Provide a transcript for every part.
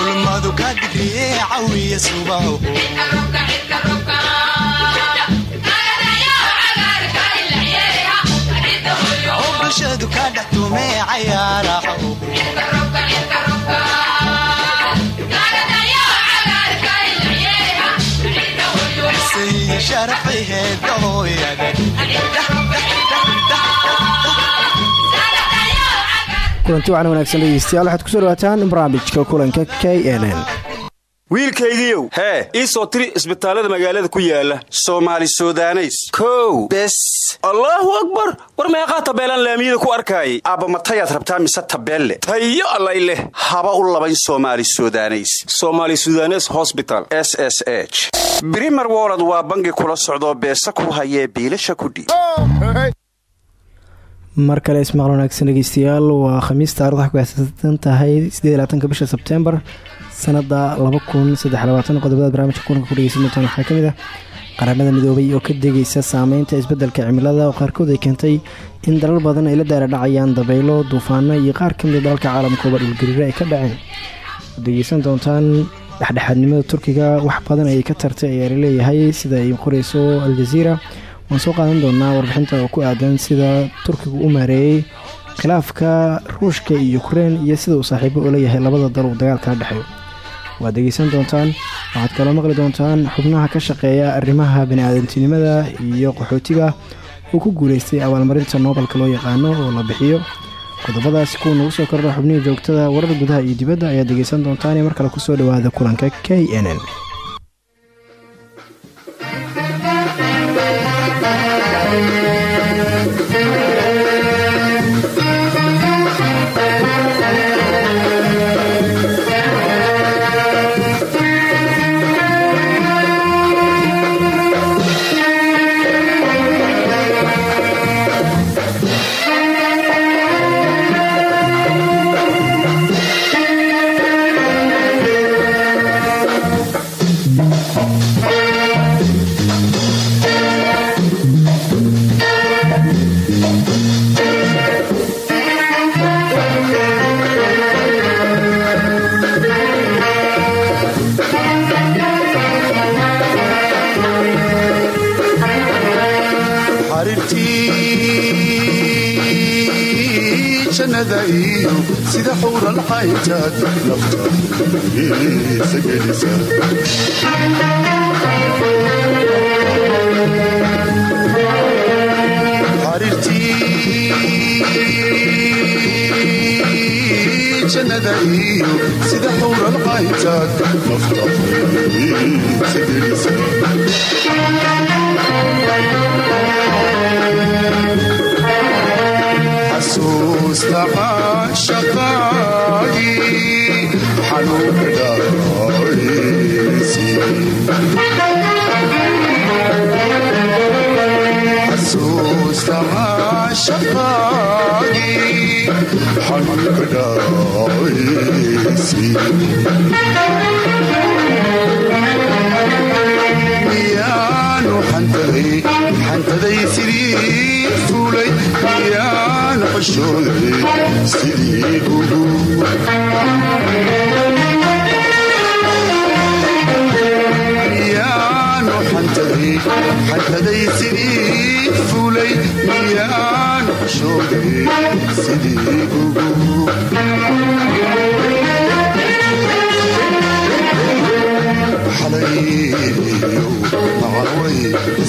ulmadu ka dhigriye cawiya subaho bulshadu ka dhex tume cayaaraho kulanti wacan wanaagsan dhegeystayaal waxaad ku soo dhawaataan barnaamijka kulanka k n n wiilkaygiiow hee ii soo tiri isbitaallada magaalada ku yaalla soomaali sudaneys. Kow. Bes. Allaahu akbar. War meeqaa tabeelaan laamiyada ku arkaayay? Aabbamatayaad rabtaa mise tabeelle? Tayo allay leh. Haba u labayn somali sudaneys. Somaali sudanes hosbital s s h. Brimer wolod waa bangi kula socdoo beesa ku hayee biilasha kudhiib mar kale ismaqal wanaagsan dhegeystayaal waa khamiis taarikhda waxay ku aasaasan tahay bisha sebtembar sanada qodobada barnaamijka kulanka ku dhegeysan doontaan waxaa ka mid ah qaramada midoobay oo ka degaysa saameynta isbeddelka cimilada oo qaarkood ay keentay in dalal badan ay la daara dhacayaan dabaylo duufaano iyo qaar ka mid dalalka caalamkooba dhulgariire ay ka dhaceen. Waad dhegeysan doontaan dhexdhexaadnimada turkiga wax badan ayay ka tartay ayaa la leeyahay sida ay qoreyso al-jaziira waan soo qaadan doonaa warbixinta oo ku aadan sida turkigu u maareeyey khilaafka ruushka iyo ukrein iyo sida uu saaxiibo ula yahay labada dal uu dagaalkala dhexeeyo waad dhegeysan doontaan. Waxaad kaloo maqli doontaan xubnaha ka shaqeeya arrimaha bani-aadantinimada iyo qaxootiga uu ku guuleystay abaalmarinta noobalka loo yaqaano oo la bixiyo. Qodobadaasi kuwa nagu soo kordha xubnihii joogtada warar gudaha iyo dibadda ayaad dhegeysan doontaan ee mar kale ku soo dhawaada kulanka k n n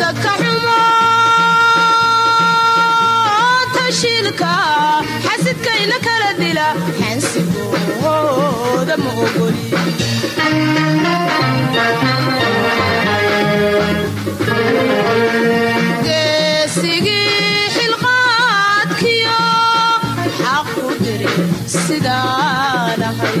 dadka xumoo tashiilka layna kala dila xansigooda oh, ma ogoli geesigii xilqaadkiyo xaq ku diri sidaan ahay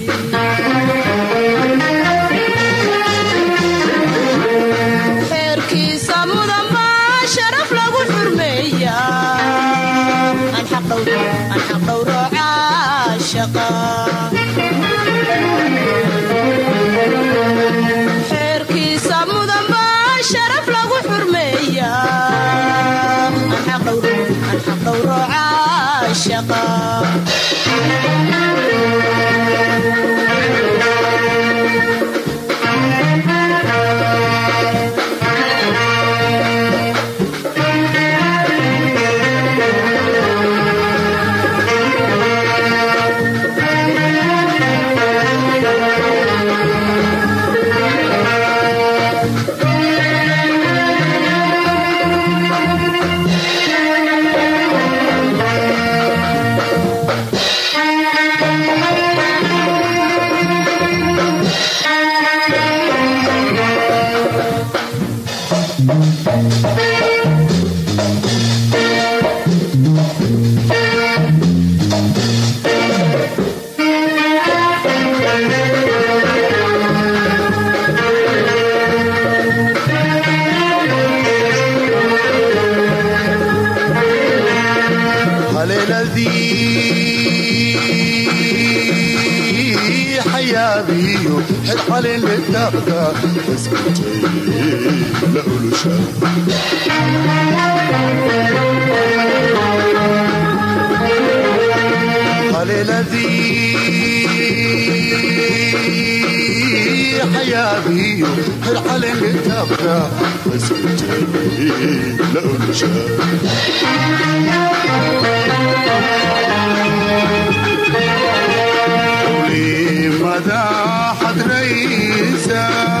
حيابي العلم تبكى بس بتبكي لو شاف ولي مدى حد ريسه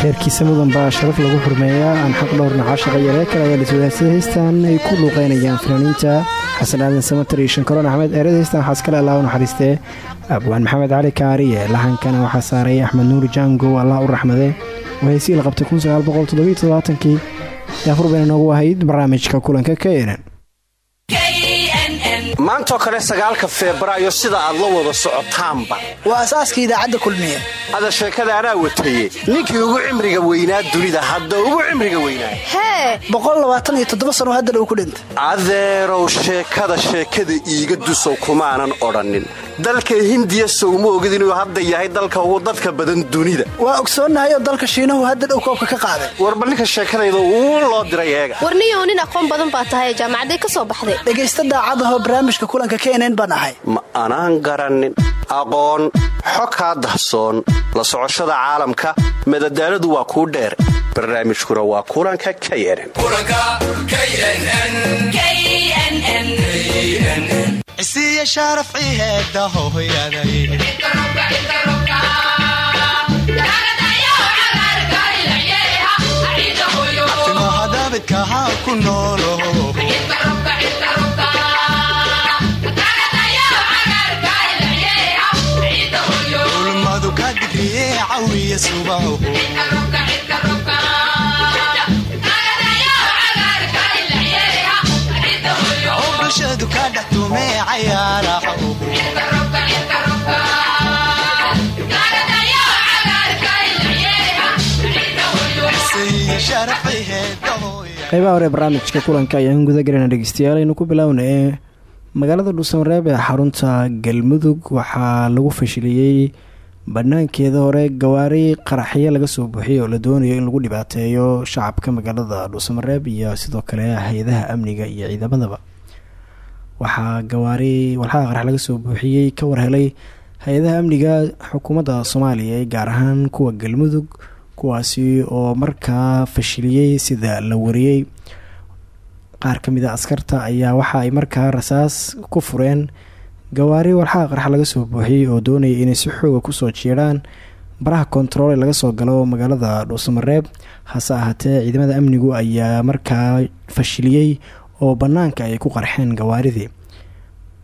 xeerkiisa mudan baa sharaf lagu xurmeeyaa aan xaq dhowrna caashaqa yaree kale ayaa liswadaagsada heystan ay ku luuqeynayaan fanaaniinta. Xasan aadan samatar iyo shankaroon axmed eerada heystan waxaa iskale allah u naxariistee abwaan maxamed cali kaariye lahankana waxaa saaray axmed nuuri jango allah u raxmade oo heysii la qabtay kii yaafur bayna noogu ahayd barnaamijka kulanka ka eran maantoo kale sagaalka febraayo sida aad la wada socotaanba. Waa asaaska idaacadda kulmiye. Ada sheekada anaa wataye ninkii ugu cimriga weynaa dunida hadda ugu cimriga weynaa. Hee! Sano haddana uu ku dhintay. Adeerow sheekada sheekada iiga dusow kumaanan odhannin. Dalka hindiya sowma ogid inuu hadda yahay dalka ugu dadka badan dunida. Waa ogsoonnahay oo dalka shiinahu hadda dhow koobka ka qaaday. Warba ninka sheekadayda uu loo diray eega. Warniyow nin aqoon badan baa tahay jaamacaday ka soo baxday. Dhegaysta daacadahoo barnaamijka kulanka kenen baan ahay. Ma anaan garannin aqoon xog kaa dahsoon la socoshada caalamka madadaaladu waa kuu dheer. Barnaamijkuna waa kulanka k cisiiya sharaf ciheeda hooyaday timahadabidka ha ku noolo bulshadu ka qaybaha hore barnaamijka kulanka ayaan guda dhegeystayaal aynu ku bilowna ee magaalada dhuusamareeb ee xarunta galmudug waxaa lagu fashiliyey banaankeeda hore gawaari qaraxyo laga soo buuxiyay oo la doonayo in lagu dhibaateeyo shacabka magaalada dhuusamareeb iyo sidoo kale hay'adaha amniga iyo ciidamadaba. Waxaa gawaari walxaha qarax laga soo buuxiyey ka warhelay hay'adaha amniga xukuumadda soomaaliya gaar ahaan kuwa galmudug kuwaasi oo markaa fashiliyey sida la wariyey. Qaar ka mid a askarta ayaa waxa ay markaa rasaas ku fureen gawaari walxaha qarxa laga soo buuxiyey oo doonaya inay si xooga ku soo jiiraan. Baraha kontaroole laga soo galo magaalada dhuusamareeb hase ahaatee ciidamada amnigu ayaa markaa fashiliyey oo bannaanka ay ku qarxeen gawaaridii.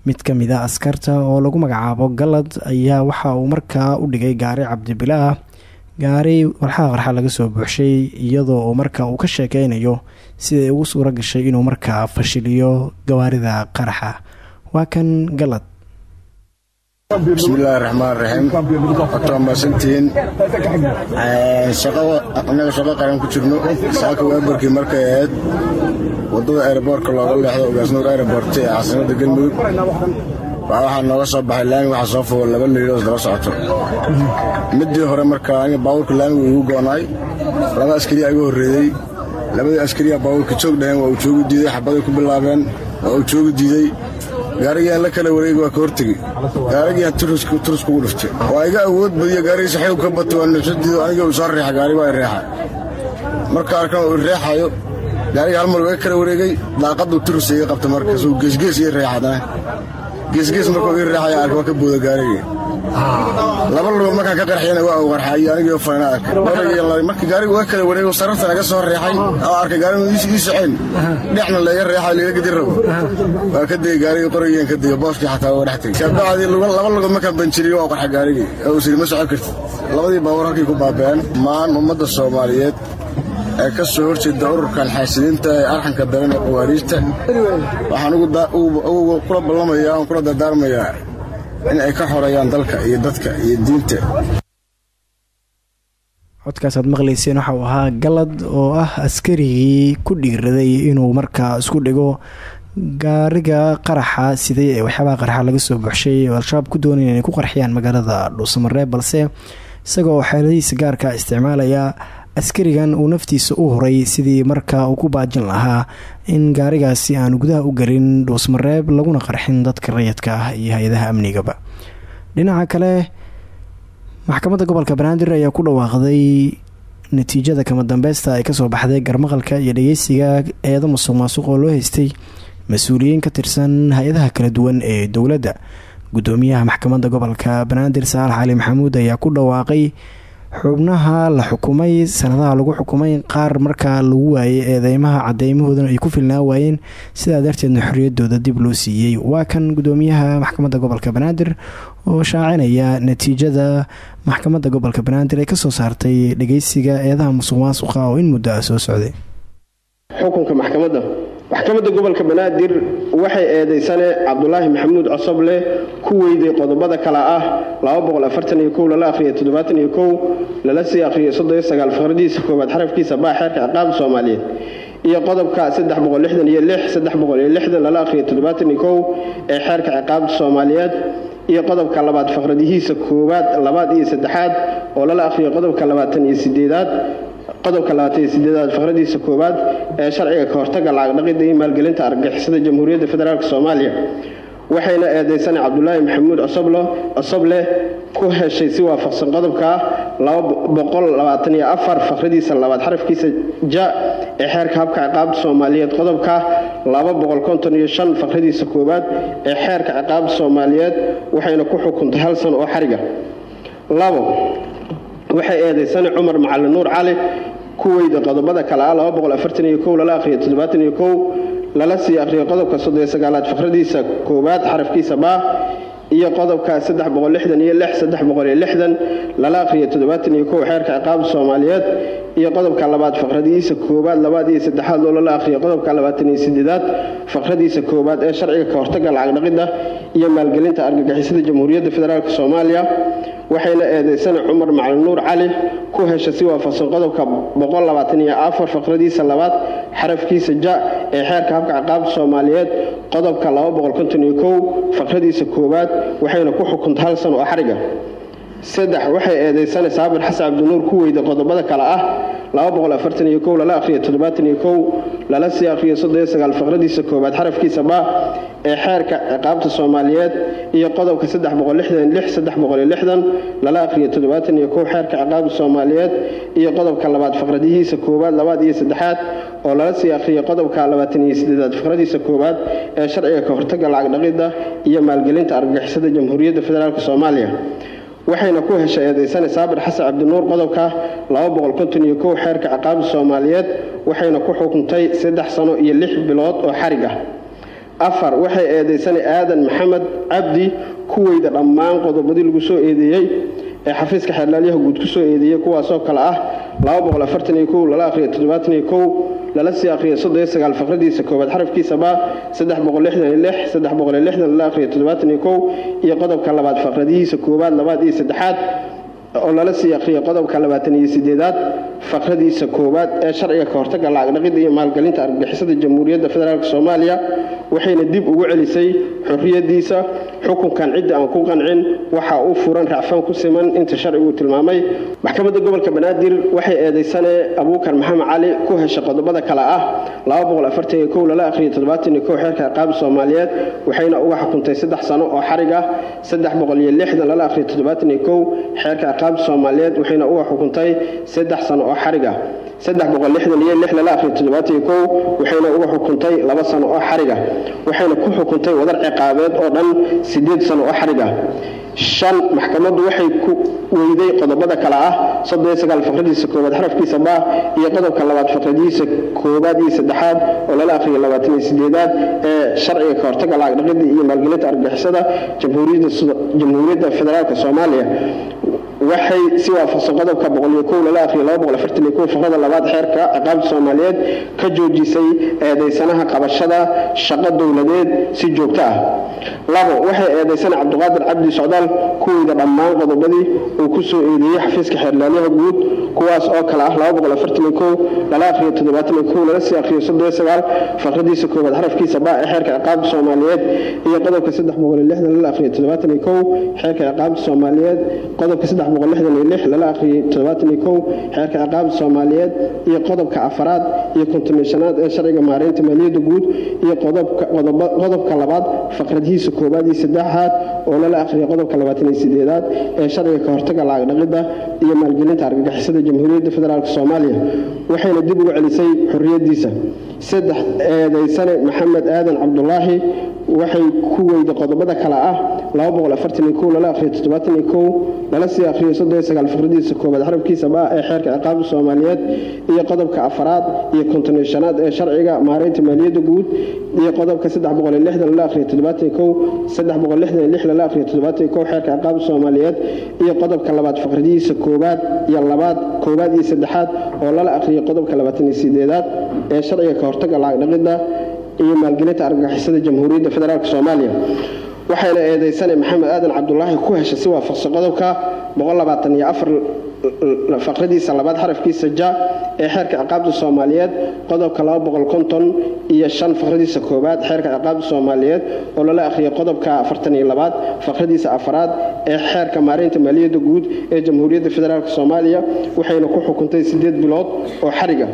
Mid ka mid a askarta oo lagu magacaabo galad ayaa waxa uu markaa u dhigay gaari cabdibila ah. Gaari walxaha qarxa laga soo buuxshay iyadoo uu marka uu ka sheekeynayo siday ugu suuro gashay inuu markaa fashiliyo gawaarida qaraxa waa kan galad bismillaahi raxmaan raxiim waa mahadsantihiin annaga shaqo qaran ku jirno. Saaka waabarkii markay ahayd. Waddada aeroboortka looga leexdo ogaasnuur aeroboort ee caasimada galmudug waxaa nooga soo baxay laami waxaa soo fogo laba liiloos daba socoto midii hore markaa aniga baabuurka laamigu igu go'naay laba askariya iga horreeyey labadii askariya baabuurka joog dhaheen waa uu joogi diiday xabaday ku bilaabeen waa uu joogi diiday gaarigiiaan la kala wareegi waa ka hortegi gaarigiiaan turus kugu dhiftay waa iga awood badiyo gaarigiisa xilib ka batay waa nafsadiido aniga uu soo reexa gaari waa i reexa marka arkan uu reexayo gaarigii hal mar waa kala wareegay daaqaduu turus iga qabtay markaasuu geesgees ii reexadana geesgees markuu ii reexaya arka waa ka booda gaarigii laba lugood markaan ka qarxiyana waa uu qarxayo anigii arkay markii gaarigu waa kala wareego sararta naga soo reexay oo arkay gaarigu ii soceen dhexna laga reexay laga gedi rabo. Waa ka degay gaarigii qorigeen ka degay booskii xataa waa dhex tegay. Kabacdii laba lugood markaan banjiriyo waa qarxa gaarigii. Oo siri ma socon kartid. Labadii baabuur halkii ku baaba'een maan ummadda soomaaliyeed ee ka soo horjeeda ururkan xaasidiinta ee arxanka daran ee qawaariijta waxaan ugu kula ballamaya aan kula dardaarmayaa in ay ka xoreeyaan dalka iyo dadka iyo diinta. Codkaasaad maqlayseen waxa uu ahaa galad oo ah askarigii ku dhiiraday inuu markaa isku dhigo gaariga qaraxa siday ee waxyaabaha qaraxa laga soo buxshay oo al-shabaab ku doonaya inay ku qarxiyaan magaalada dhuusamareeb balse isagoo xeeladihiisa gaarka isticmaalaya askarigan uu naftiisa u horay sidii markaa uu ku baajin lahaa in gaarigaasi aan gudaha u gelin dhuusmareeb laguna qarxin dadka rayidka ah iyo hay'adaha amnigaba. Dhinaca kale maxkamadda gobolka banaadir ayaa ku dhawaaqday natiijada kama dambeysta ay ka soo baxday garmaqalka iyo dhageysiga eedo musuq maasuq oo loo haystay mas'uuliyiin ka tirsan hay'adaha kala duwan ee dowladda. Gudoomiyaha maxkamadda gobolka banaadir saalax cali maxamuud ayaa ku dhawaaqay xubnaha la xukumay sanadaha lagu xukumay qaar markaa lagu waayay eedeymaha cadeymahoodana ay ku filnaa waayeen. Sidaa darteedna xoriyadooda dib loo siiyey. Waa kan gudoomiyaha maxkamadda gobolka banaadir oo shaacinaya natiijada maxkamadda gobolka banaadir ee ka soo saartay dhageysiga eedaha musuq maasuqa oo in muddo ah soo socday. Xukunka maxkamadda maxkamadda gobolka banaadir waxay eedeysane cabdulaahi maxamuud cosoble ku weyday qodobada kale ah lala sii akhriyo fardiisa koowaad xarafkiisa baa xeerka ciqaabda soomaaliyeed. Iyo qodobka lala akhriyo ee xeerka ciqaabda soomaaliyeed. Iyo qodobka labaad faqradihiisa koowaad labaad iyo saddexaad oo lala akhriyo qodobka labaatan iyo sideedaad qodobka labaatan sideedaad faqradiisa koowaad ee sharciga ka hortaga lacag dhaqida iyo maalgelinta argagixisada jamhuuriyadda federaalk soomaaliya waxayna eedeysana cabdulaahi maxamuud cosoble ku heshay si waafaqsan qodobka faqradiisa labaad xarafkiisa ja ee xeerka habka ciqaabda soomaaliyeed. Qodobka faqradiisa koowaad ee xeerka ciqaabda soomaaliyeed waxayna ku xukuntay hal san oo xariga waxay eedeysana cumar macalin nuur cali ku weyda qodobada kale ah lala akhriyo lala sii akhriyo qodobka sodosagaalaad faqradiisa koowaad xarafkiisa baa iyo qodobka lala akhriyo xeerka ciqaabda soomaaliyeed iyo qodobka labaad faqradiisa koowaad labaad iyo saddexaad oo lala akhriyo qodobka labaataniyo sideedaad faqradiisa koowaad ee sharciga ka hortaga lacag dhaqida iyo maalgelinta argagixisada jamhuuriyadda federaalk soomaaliya waxayna eedeysana cumar macalin nuur cali ku hesha si waafaqsan qodobka faqradiisa labaad xarafkiisa ja ee xeerka habka ciqaabda soomaaliyeed qodobka faqradiisa koowaad waxayna ku xukuntay hal san oo xariga saddex waxay eedeysana saabir xasan cabdinuur ku weyda qodobada kale ah lala akhriyo lala sii akhriyo faqradiisa koowaad. Xarafkiisa baa ee xeerka ciqaabta soomaaliyeed iyo qodobka lala akhriyo xeerka ciqaabta soomaaliyeed iyo qodobka labaad faqradihiisa koowaad labaad iyo saddexaad oo lala sii akhriyo qodobka sideedaad faqradiisa koowaad ee sharciga ka hortaga lacag dhaqida iyo maalgelinta argagixisada jamhuuriyadda federaalk soomaaliya waxayna ku heshay eedeysane saabir xasan cabdinuur qodobka xeerka ciqaabda soomaaliyeed waxayna ku xukuntay saddex sano iyo lix bilood oo xarig ah. Afar waxay eedeysane aadan maxamed cabdi ku weyda dhammaan qodobadii lagu soo eedeeyey ee xafiiska xeerlaalyaha guud ku soo eedeeyey kuwaasoo kale ah lala akhriyo lala sii akhriyo faqradiisa koowaad xarafkiisa baa lala akhriyo iyo qodobka labaad faqradihiisa koowaad labaad iyo saddexaad oo lala sii akhriyo qodobka labaatan iyo sideedaad faqradiisa koowaad ee sharciga ka hortaga lacag dhaqida iyo maalgelinta argagixisada jamhuuriyadda federaalk soomaaliya waxayna dib ugu celisay xorriyadiisa xukunkan cidda aan ku qancin waxa u furan racfaan ku siman inta sharcigu tilmaamay. Maxkamadda gobolka banaadir waxay eedeysane abuukar maxamed cali ku heshay qodobada kale ah lala akhriyo xeerka ciqaabda soomaaliyeed waxayna uga xukuntay saddex sano oo xarig ah lala akhriyo xeerka ciqaabta soomaaliyeed waxayna uga xukuntay saddex sano oo lala akhriyo waxayna uga xukuntay laba sano oo xariga waxayna ku xukuntay wadar ciqaabeed oo dhan sideed sano oo xariga shan maxkamaddu waxay ku weyday qodobada kale ah faqradiisa koowaad xarafkiisa ba iyo qodobka labaad faqradiisa koowaad iyo saddexaad oo lala akhriyo labaatan iyo sideedaad ee sharciga ka hortaga lacag dhaqida iyo maalgelinta argagixisada jamhuuriyadda federaalk soomaaliya waxay si waafaqsan qodobka faqrada labaad xeerka ciqaabta soomaaliyeed ka joojisay eedaysanaha qabashada shaqo dowladeed si joogto ah. Labo waxay eedaysana cabdiqaadir cabdi socdaal kuweyda dhammaan qodobadii uu ku soo eedeeyey xafiiska xeerlaaliyaha guud kuwaas oo kale ah faqradiisa koowaad xarafkiisa ba ee xeerka ciqaabta soomaaliyeed iyo qodobka xeerka ciqaabta soomaaliyeed qodobka lala akhriyo xeerka ciqaabta soomaaliyeed iyo qodobka afaraad iyo kontomishanaad ee sharciga maareynta maaliyadda guud iyo qodobka labaad faqradihiisa koowaad iyo saddexaad oo lala akhriyo qodobka labaataniyo sideedaad ee sharciga ka hortaga lacag iyo maalgelinta argagixisada jamhuuriyadda federaalk soomaaliya waxayna dib ugu celisay xorriyadiisa saddex eedaysane maxamed aadan cabdulaahi waxay ku weyda qodobada kale ah lala sii akhriyo ee xeerka ciqaabta soomaaliyeed iyo qodobka afaraad iyo kontonishanaad ee sharciga maareynta maaliyadda guud iyo qodobka lala akhriyo xeerka soomaaliyeed iyo qodobka labaad faqradiisa koowaad iyo labaad koowaad iyo saddexaad oo lala akhriyo qodobka labaataniyo ee sharciga ka dhaqidda iyo maalgelinta argagixisada jamhuuriyadda federaalk soomaaliya. Waxayna eedaysane maxamed aadan cabdulaahi ku heshay si waafaqsan qodobka faqradiisa labaad xarafkiisa ja ee xeerka ciqaabta soomaaliyeed qodobka iyo shan faqradiisa koowaad xeerka ciqaabta soomaaliyeed oo lala akhriyo qodobka afartaniyo labaad faqradiisa afaraad ee xeerka maareynta maaliyadda guud ee jamhuuriyadda federaalk soomaaliya waxayna ku xukuntay sideed bilood oo xariga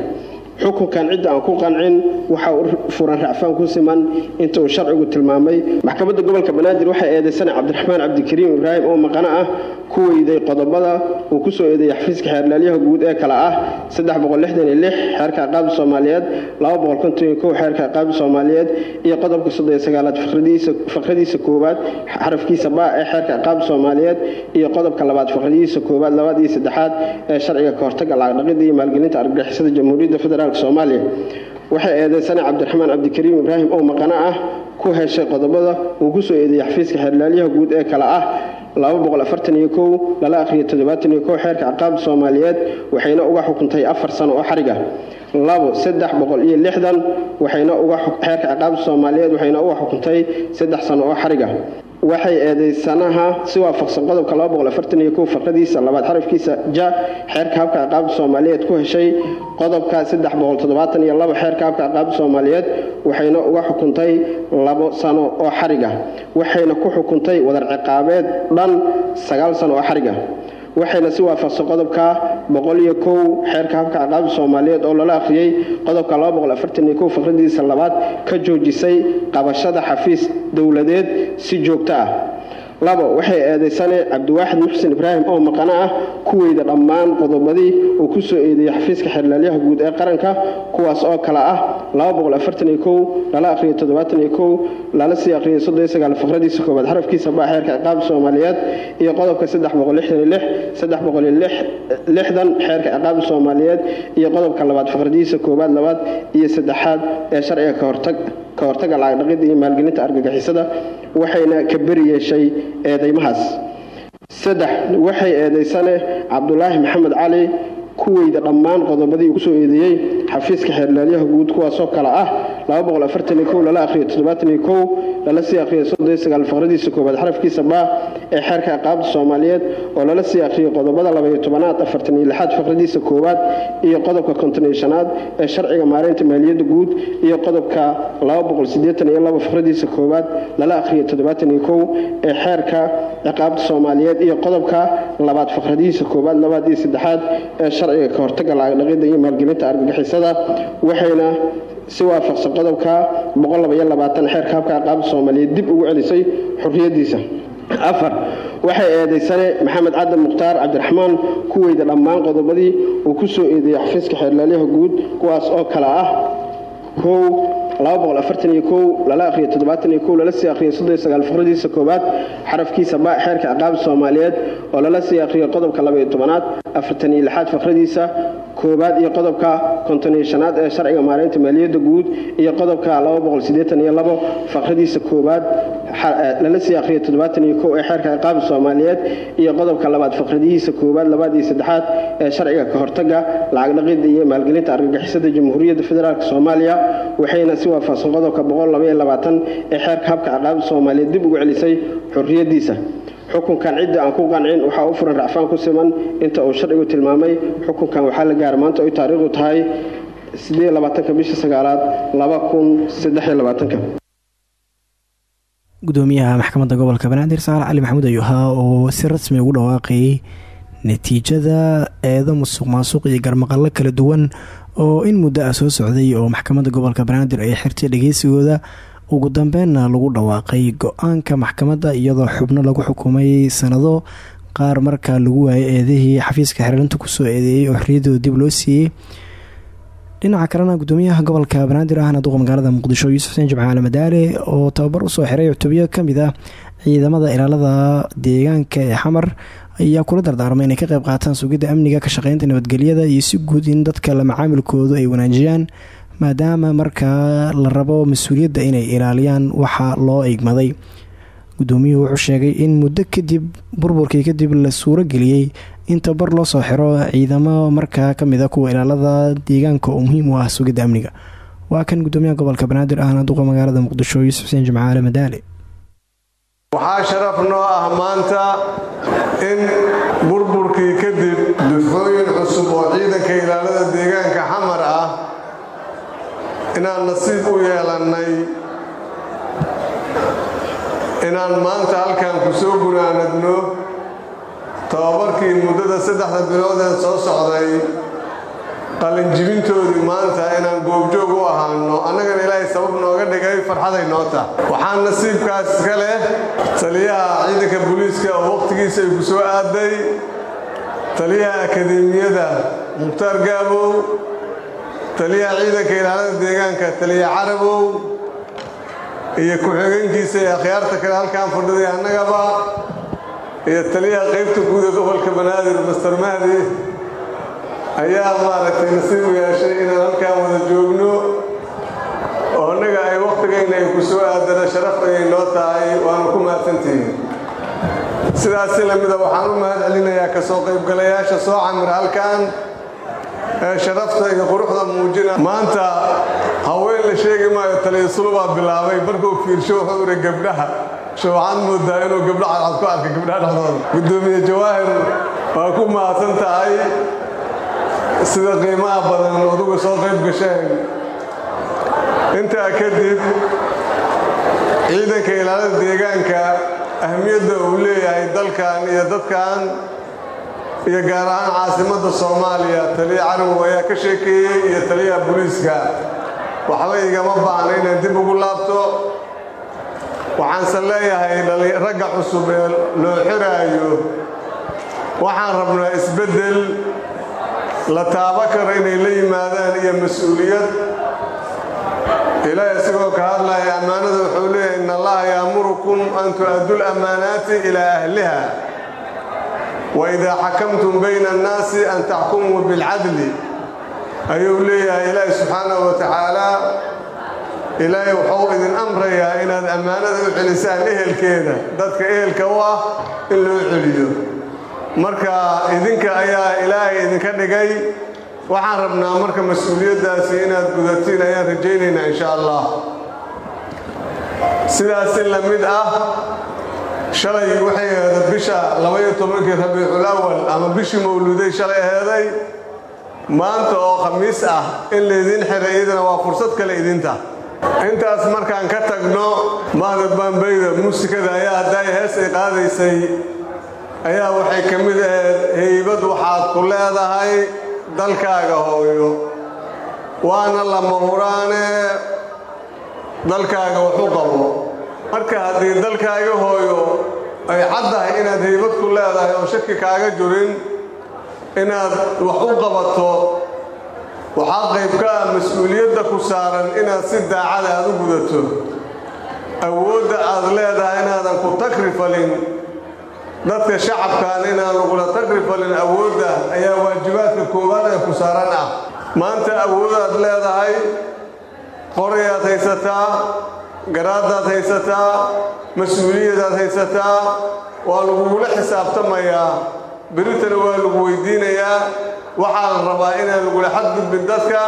xukunkan cidda aan ku qancin waxa uu furan racfaan ku siman inta uu sharcigu tilmaamay. Maxkamadda gobolka banaadir waxay eedaysana cabdiraxmaan cabdikariim ibraahim oo maqano ah ku weyday qodobada uu ku soo eedeeyey xafiiska xeerlaalyaha guud ee kale ah xeerka ciqaabta soomaaliyeed xeerka ciqaabta soomaaliyeed iyo qodobka aad faqradiisa koowaad xarafkiisa ba ee xeerka ciqaabta soomaaliyeed iyo qodobka labaad faqradiisa koowaad labaad iyo saddexaad ee sharciga ka hortaga lacagdhaqida iyo maalgelinta argagixisada jamhuuriyadda federaalk soomaaliya waxay eedaysana cabdiraxmaan cabdikariim ibraahim oo maqano ah ku heshay qodobada uu ku soo eedeeyey xafiiska xeerlaalyaha guud ee kale ah lala akhriyo xeerka ciqaabta soomaaliyeed waxayna uga xukuntay afar sano oo xariga. Waxayna xeerka ciqaabta soomaaliyeed waxayna uga xukuntay saddex sano oo xariga waxay eedaysanaha si waafaqsan qodobka faqradiisa labaad xarafkiisa ja xeerka habka ciqaabta soomaaliyeed ku heshay qodobka xeerka habka ciqaabta soomaaliyeed waxayna uga xukuntay labo sano oo xariga waxayna ku xukuntay wadar ciqaabeed dhan sagaal sano oo xariga waxayna si waafaqsan qodobka xeerka habka ciqaabta soomaaliyeed oo lala akhriyey qodobka faqradiisa labaad ka joojisay qabashada xafiis dowladeed si joogto ah labo waxay eedaysane cabdiwaaxid muxsin ibraahim oo maqano ah kuweyda dhammaan qodobadii uu ku soo eedeeyey xafiiska xeerlaalyaha guud ee qaranka kuwaas oo kale ah lala akhriyo lala sii akhriyo faqradiisa koowaad xarafkiisa ba xeerka ciqaabta soomaaliyeed iyo qodobka xeerka ciqaabta soomaaliyeed iyo qodobka labaad faqradiisa koowaad labaad iyo saddexaad ee sharciga ka hortaga lacagdhaqida iyo maalgelinta argagixisada waxayna ka beri yeeshay eedeymahaas saddex waxay eedaysane cabdulaahi maxamed cali kuweyda dhammaan qodobadii uu ku soo eedeeyey xafiiska xeerlaalyaha guud kuwaasoo kale ah lala akhriyo lala sii akhriyo faqradiisa koowaad xarafkiisa baa ee xeerka ciqaabta soomaaliyeed oo lala sii akhriyo qodobada labaiyo tobanaad afartaniyo lixaad faqradiisa koowaad iyo qodobka konton shanaad ee sharciga maareynta maaliyadda guud iyo qodobka faqradiisa koowaad lala akhriyo ee xeerka ciqaabta soomaaliyeed iyo qodobka labaad faqradihiisa koowaad labaad iyo saddexaad ee sharciga ka hortaga lacagdhaqida iyo maalgelinta argagixisada waxayna si waafaqsan qodobka xeerka habka ciqaabta soomaaliyeed dib ugu celisay xurriyadiisa afar waxay eedaysane maxamed cadan mukhtaar cabdiraxmaan ku weyda dhammaan qodobadii uu ku soo eedeeyey xafiiska xeerlaalyaha guud kuwaas oo kale ah lala akhriyo lala sii akhriyo faqradiisa koowaad xarafkiisa ba xeerka ciqaabta soomaaliyeed oo lala sii akhriyo qodobka labaiyo tobanaad afartan iyo lixaad faqradiisa koowaad iyo qodobka kontoniyo shanaad ee sharciga maareynta maaliyadda guud iyo qodobka faqradiisa koowaad lala sii kow ee xeerka ciqaabta soomaaliyeed iyo qodobka labaad faqradihiisa koowaad labaad iyo saddexaad ee sharciga ka hortaga lacag dhaqidda iyo maalgelinta argagixisada jamhuuriyadda federaalk soomaaliya waxayna si waafaqsan qodobka ee xeerka habka ciqaabta soomaaliyeed dib ugu celisay xorriyaddiisa xukunkan cidda aan ku qancin waxaa u furan racfaan ku siman. Inta uu sharcigu tilmaamay xukunkan waxaa la gaara maanta oy taariikhdu tahay bisha sagaalaad gudoomiyaha maxkamadda gobolka banaadir saalax cali maxamuud ayuu ahaa oo si rasmi ugu dhawaaqayay natiijada eedo musuq maasuq iyo garmaqallo kala duwan oo in muddo ah soo socday oo maxkamadda gobolka banaadir ay xirtay dhageysigooda ugu dambeynna lagu dhawaaqay go'aanka maxkamadda iyadoo xubno lagu xukumay sanado qaar markaa lagu waayay eedihii xafiiska xerelinta ku soo eedeeyey oo xorriyadooda dib loo siiyey dhinaca kalena gudoomiyaha gobolka banaadir ahna duqa magaalada muqdisho yuusuf xuseen jimcaale madaale oo tababar u soo xiray cutubyo ka mid ah ciidamada ilaalada deegaanka ee xamar ayaa kula dardaarmay inay ka qayb qaataan sugidda amniga ka shaqeynta nabadgelyada iyo si guud in dadka la macaamilkoodu ay wanaajiyaan maadaama markaa la rabo mas'uuliyadda inay ilaaliyaan waxa loo eegmaday. Gudoomiyuhu wuxuu sheegay in muddo kadib burburkii kadib la suuro geliyey. In tabar loo soo xiro ciidamo markaa ka mid a kuwa ilaalada deegaanka oo muhiim u ah sugidda amniga. Waa kan gudoomiyaha gobolka banaadir ahna duqa magaalada muqdisho yuusuf xuseen jimcaale madaale. Waxaa sharaf noo ah maanta in nasiib u yeelannay inaan maanta halkan ku soo gunaanadno. Tababarkii muddada saddexda bilood ee soo socday qalinjibintoodii maanta inaan goobjoog u ahaano annagana ilaahay sabab nooga dhigay farxaday noota waxaa nasiibkaas iska leh taliyaha ciidanka booliiska oo wakhtigiisa ay ku soo aaday taliyaha akadeemiyada mukhtaar gaabow taliyaha ciidanka ilaalada deegaanka taliya carabow iyo ku-xigeenkiisa ee akhyaarta kale halkaan fadhiday annagaba iyo taliyaha qaybta guud ee gobolka banaadir master mahdi ayaa maaragtay nasiib u yeeshay inaan halkaan wada joogno oo annaga ay wakhtigayna ay ku soo aadana sharaf ayay noo tahay waana ku mahadsantihiin sidaasi lamida waxaan u mahad celinayaa ka soo qaybgalayaasha soo camir halkan ee sharafta iyo quruxda muujina maanta haween la sheegi maayo taliya sulubaa bilaabay. Markuu fiirsho wuxuu ihi gabdhaha shooxaad moodaa inuu gabdho cadcad ku arkay gabdhaha dhexdooda gudoomiye jawaahir waa ku mahadsan tahay sida qiimaha badan adugu soo qayb gasheen. Intaa kadib ciidanka ilaalada deegaanka ahmiyadda uu leeyahay dalkan iyo dadkan iyo gaar ahaan caasimadda soomaaliya taliya carawow ayaa ka sheekeeyey iyo taliyaha booliiska waxba igama baahna inaan dib ugu laabto. Waxaanse leeyahay ragga cusub ee loo xiraayo waxaan rabnaa isbeddel la taabo karo inay la yimaadaan iyo mas'uuliyad. Ilaahay isagoo ka hadlaya ammaanada wuxuu leeyahay in allaha yaamurukum an tu'addu lamaanaati ilaa ahliha waidaa xakamtum bayna annaasi an taxkumuu bilcadli ayuu leeyahay ilaahi subxaanahu wa tacaala ilaahay wuxuu idin amrayaa inaad ammaanada u celisaan ehelkeeda dadka ehelka u ah in loo celiyo marka idinka ayaa ilaahay idinka dhigay waxaan rabnaa marka mas'uuliyaddaasi inaad gudatiin ayaan rajaynaynaa insha allah sidaasi la mid ah shalay waxay aheeda bisha labaiyo tobankii rabiicul awal ama bishii mawluuday shalay aheeday maanta oo khamiis ah in laydiin xiray iyadana waa fursad kale idinta. Intaas markaan ka tagno mahda baambayda muusikada ayaa haddaay hees ay qaadaysay ayaa waxay ka mid ahayd heybad waxaad ku leedahay dalkaaga hooyo. Waana lama huraane dalkaaga waxu qabo marka haddii dalkaaga hooyo ay caddahay inaad haybad ku leedahay oo shaki kaaga jirin inaad wax u qabato waxaa qayb ka ah mas'uuliyadda ku saaran inaad si daacada aad u gudato. Awoodda aad leedahay inaadan ku takrifalin dadka shacabkan inaan lagula takrifalin awoodda ayaa waajibaadka koowaad ee ku saaran ah. Maanta awoodaad leedahay qorayaad haysataa garaadaad haysataa mas'uuliyadaad haysataa waa lagugula xisaabtamayaa. Beritana waa lagu weydiinayaa. Waxaa la rabaa inaan lagula xadgudbin dadka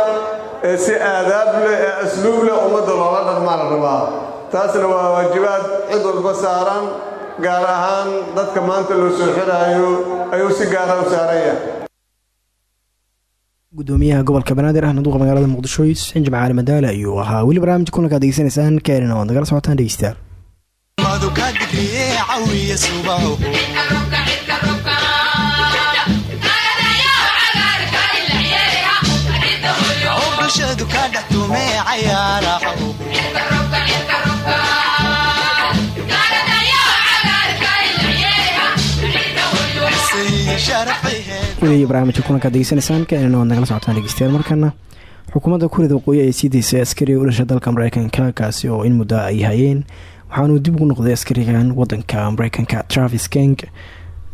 ee si aadaab leh ee asluub leh ummadda loola dharmaa la rabaa. Taasna waa waajibaad cid walba saaran gaar ahaan dadka maanta loo soo xiraayo ayuu si gaara u saaran yahay gudoomiyaha gobolka banaadir ahna duqa magaalada muqdisho xuseen jimcaali madaale ayuu ahaa. Weli barnaamijka kulanka ad degeysanaysaan keenina waad nagala socotaan dhegeystayaal maduka weli barnaamijka kulanka ad degeysanaysaan keenina waad nagala socotaan dhegeystayaal markana xukuumadda kurida waqooyi ay sii daysay askari u dhasha dalka mareykanka kaasi oo in muddo ay hayeen. Waxaanuu dib ugu noqday askarigan wadanka mareykanka travis keng.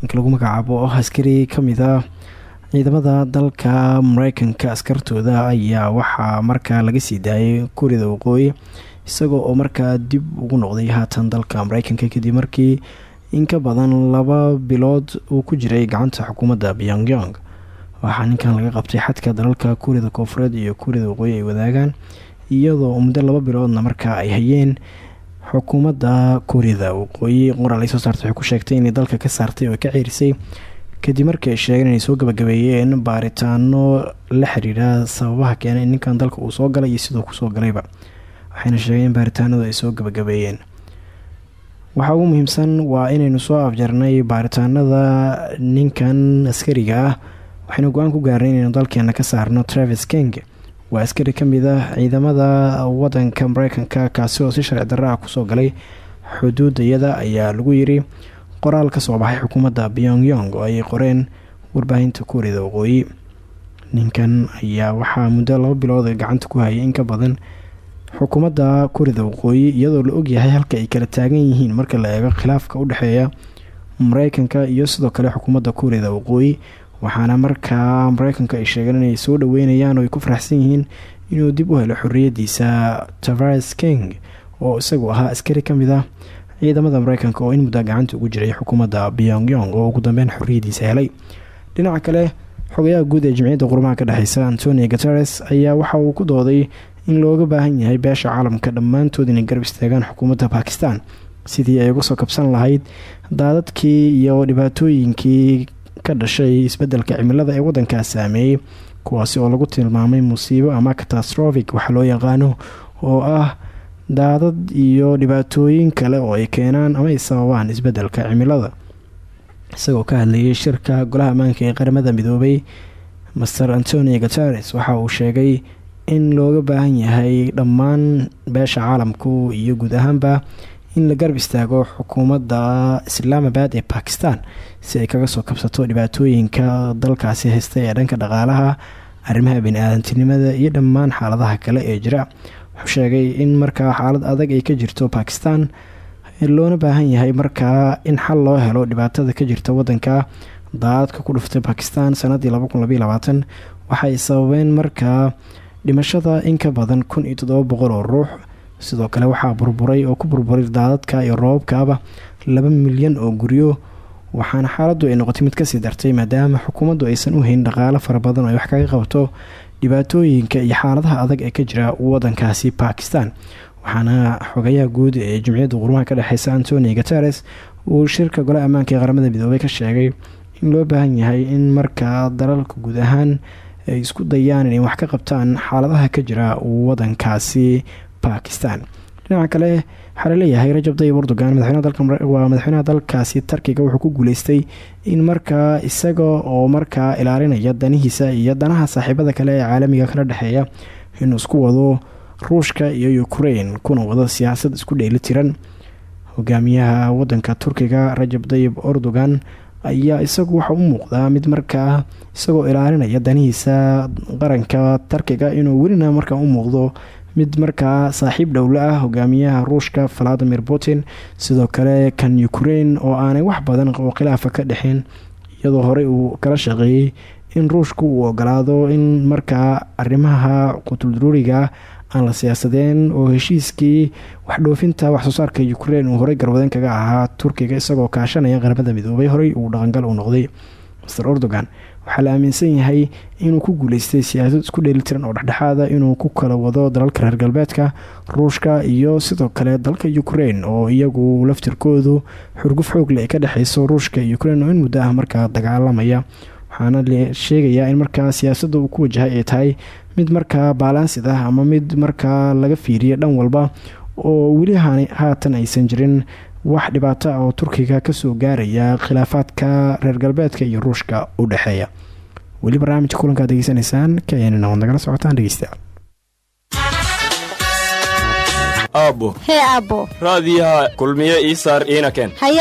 Ninka lagu magacaabo oo askari ka mid a ciidamada dalka mareykanka askartooda ayaa waxaa markaa laga sii daayay kurida waqooyi isagoo oo markaa dib ugu noqday haatan dalka mareykanka kadib markii in ka badan laba bilood uu ku jiray gacanta xukuumadda pyongyong waxaa ninkan laga qabtay xadka dalalka kuuriyada koofureed iyo kuuriyada waqooyi ay wadaagaan iyadoo muddo laba biloodna markaa ay hayeen xukuumadda kuuriyada waqooyi. Qoraal ay soo saartay waxay ku sheegtay inay dalka ka saartay oo ka ceerisay kadib markii ay sheegeen inay soo gabagabeeyeen baaritaano la xiriira sababaha keenay in ninkan dalka uu soo galay iyo sidoo ku soo galayba. Waxayna sheegeen in baaritaanadu ay soo gabagabeeyeen waxaa ugu muhiimsan waa inaynu soo afjarnay baaritaanada ninkan askariga ah waxaynu go'aan ku gaarnay inaynu dalkeena ka saarno travis keng waa askari ka mid ah ciidamada wadanka mareykanka kaasi oo si sharci darra ah ku soo galay. Xuduudayada ayaa lagu yiri qoraal ka soo baxay xukuumadda pyongyong oo ay qoreen warbaahinta kuuriyada waqooyi ninkan ayaa waxaa muddo laba bilood gacanta ku hayay in ka badan xukuumadda kuuriyada waqooyi iyadoo la ogyahay halka ay kala taagan yihiin marka la eego khilaafka u dhexeeya mareykanka iyo sidoo kale xukuumadda kuuriyada waqooyi waxaana markaa mareykanka ay sheegeen inay soo dhaweynayaan oo ay ku faraxsan yihiin inuu dib u helo xorriyadiisa tavares king oo isagu ahaa askari ka mid ah ciidamada mareykanka oo in muddaa gacanta ugu jiray xukuumadda pyongyong oo ugu dambeyn xorriyadiisa helay. Dhinaca kale xogayaha guud ee jimciyadda qurumaha ka dhexeysa antonio guteres ayaa waxa uu ku dooday in looga baahan yahay beesha caalamka. Dhammaantood inay garab istaagaan xukuumadda bakistan sidii ay uga soo kabsan lahayd daadadkii iyo dhibaatooyinkii ka dhashay isbeddelka cimilada ee waddankaas saameeyey kuwaasi oo lagu tilmaamay musiibo ama catastrophic waxa loo yaqaano oo ah daadad iyo dhibaatooyin kale oo ay keenaan ama ay sababaan isbeddelka cimilada. Isagoo ka hadlayay shirka golaha ammaanka ee qaramada midoobay master antonio guteres waxa uu sheegay in looga baahan yahay dhammaan beesha caalamku iyo guud ahaanba in la garab istaago xukuumadda islaamabad ee bakistan si ay kaga soo kabsato dhibaatooyinka dalkaasi haysta ee dhanka dhaqaalaha arrimaha bani-aadantinimada iyo dhammaan xaaladaha kale ee jira. Wuxuu sheegay in markaa xaalad adag ay ka jirto bakistan loona baahan yahay markaa in xal loo helo dhibaatada ka jirta wadanka daadadka ku dhuftay bakistan sanadii waxay sababeen markaa dhimashada in ka badan kun iyo toddoba boqol oo ruux. Sidoo kale waxaa burburay oo ku burburay daadadka iyo roobabkaaba laba milyan oo guryo. Waxaana xaaladdu ay noqotay mid ka sii dartay maadaama xukuumaddu aysan u hayn dhaqaalo fara badan oo ay wax kaga qabato dhibaatooyinka iyo xaaladaha adag ee ka jira wadankaasi bakistan waxaana xogayaha guud ee jumciyadda qurumaha ka dhexeysa antonio guteres uu shirka golaha ammaanka ee qaramada midoobay ka sheegay in loo baahan yahay in markaa dalalka guud ahaan ay isku dayaan inay wax ka qabtaan xaaladaha ka jira wadankaasi bakistan dhinaca kale waxaa la leeyahay rajab dayib erdogan waa madaxweynaha dalkaasi tarkiga wuxuu ku guuleystay in markaa isaga oo markaa ilaalinaya danihiisa iyo danaha saaxiibada kale ee caalamiga kala dhexeeya inuu isku wado ruushka iyo ukrain kuna wado siyaasad isku dheeli tiran hogaamiyaha wadanka turkiga rajab dayib erdogan ayaa isagu waxa u muuqdaa mid markaa isagoo ilaalinaya danihiisa qaranka tarkiga inuu welina markaa u muuqdo mid markaa saaxiib dhowle ah hogaamiyaha ruushka valadimir putin. Sidoo kale kan ukraine oo aanay wax badan oo khilaafa ka dhexin iyadoo horey uu kala shaqeeyey in ruushku uu ogolaado in markaa arrimaha qutulduruuriga aan la siyaasadeen oo heshiiskii waxdhoofinta waxsoo saarka ukrein uu horey garwadeen kaga ahaa turkiga isagoo kaashanaya qaramada midoobay horey uu dhaqangal u noqday. Master erdogan waxaa la aaminsan yahay inuu ku guuleystay siyaasad isku dheelitiran oo dhexdhexaada inuu ku kala wado dalalka reer galbeedka ruushka iyo sidoo kale dalka ukrein oo iyagu laftirkoodu xurguf xoogle ay ka dhexeyso ruushka iyo ukrein oo in muddo ah markaa dagaalamaya. Waxaana la sheegayaa in markaa siyaasadda uu ku wajahay ay tahay mid markaa baalaansid ah ama mid markaa laga fiiriya dhan walba oo weli haatan aysan jirin wax dhibaato ah oo turkiga ka soo gaaraya khilaafaadka reer galbeedka iyo ruushka u dhexeeya. Weli barnaamijka kulankaad degeysanaysaan kayanina waad nagala socotaan dhegeystayaal aabbo. Hee aabbo. Raadiyaha kulmiye ii saar iina keen haye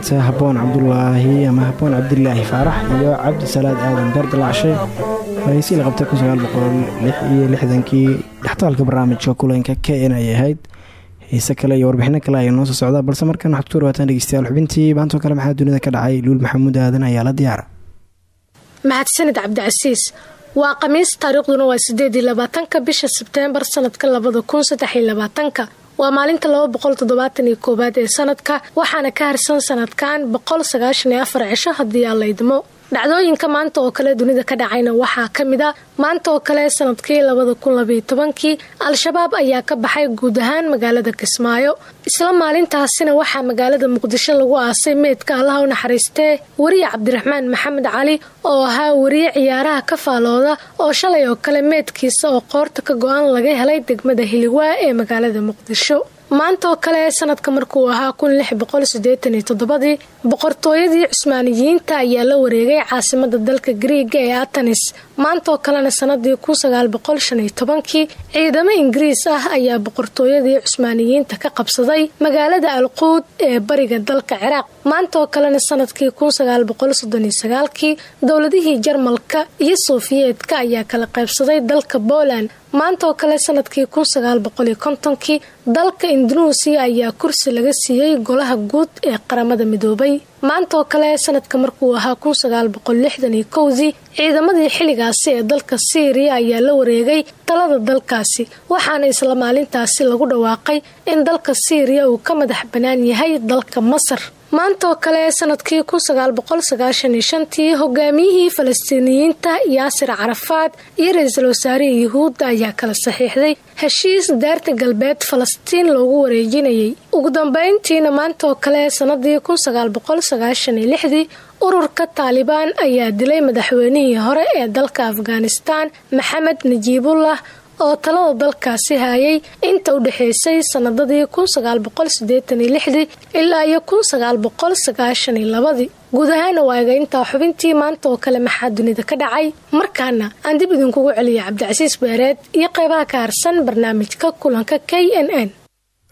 fanaaniinta haboon cabdulaahi ama haboon cabdilaahi faarax iyo cabdisalaad aadan beerdalacshe heesii la qabtay iyo lixdankii dhextaalka barnaamijka kulanka k n ay ahayd. Heese kale iyo warbixino kale ayaa noo soo socdaa balse markan waxaad ku dhawaataan dhegeystayaal xubintii maantoo kale maxaa dunida ka dhacay? Luul maxamuud aadan ayaa la diyaara mahadsanid cabdicasiis waa khamiis taariikhduna waa sideedii labaatanka bisha sebteembar sanadka labada kun waa maalinta laba boqol toddobaatan iyo koowaad ee sanadka waxaana ka harsan sanadkan boqol sagaashan iyo afar cisho haddii aan la idmo dhacdooyinka maanta oo kale dunida ka dhacayna waxaa ka mid a maanta oo kale sannadkii labada kun al-shabaab ayaa ka baxay guud ahaan magaalada kismaayo. Isla maalintaasina waxaa magaalada muqdisho lagu aasay meydka allaha u naxariistee wariye cabdiraxmaan maxamed cali oo ahaa wariye ciyaaraha ka faalooda oo shalay oo kale meydkiisa oo qoorta ka go-an laga helay degmada hiliwaa ee magaalada muqdisho maanta oo kale sanadka markuu ahaa kun lix boqol boqortooyadii cusmaaniyiinta ayaa la wareegay caasimada dalka griiga ee atanis maanta oo kalena sanadii kun sagaal boqol iyo tobankii ciidamo ingiriis ah ayaa boqortooyadii cusmaaniyiinta ka qabsaday magaalada alquud ee bariga dalka ciraaq. Maanta oo kalena sannadkii kun sagaal boqol soddon sagaalkii dowladihii jarmalka iyo sofiyeetka ayaa kala qaybsaday dalka poland maanta oo kale sannadkii kun sagaal boqol iyo kontonkii dalka indunuusiya ayaa kursi laga siiyey golaha guud ee qaramada midoobay. Maanta oo kale sanadka markuu ahaa kun sagaal boqol lixdan kowdii ciidamadii xilligaasi ee dalka siiriya ayaa la wareegay talada dalkaasi. Waxaana isla maalintaasi lagu dhawaaqay in dalka siiriya uu ka madax bannaan yahay dalka masar maanta oo kale sannadkii kun sagaal boqol hogaamiyihii falastiiniyiinta yaasir carafaad iyo ra'iisul wasaarihii yuhuudda ayaa kala saxiixday. Heshiis daarta galbeed falastiin loogu wareejinayay. Ugu dambeyntiina maanta oo kale sanadii kun sagaal ururka taalibaan ayaa dilay madaxweynihii hore ee dalka afghanistaan maxamed najiibullah oo talada dalkaasi hayay inta u dhexeysay sanadadii ilaa iyo guud ahaana intaa xubintii maanta oo kale maxaa dunida ka dhacay? Markaana aan dib idinkugu celiya cabdicasiis beereed iyo qeybaha ka harsan barnaamijka kulanka k n n.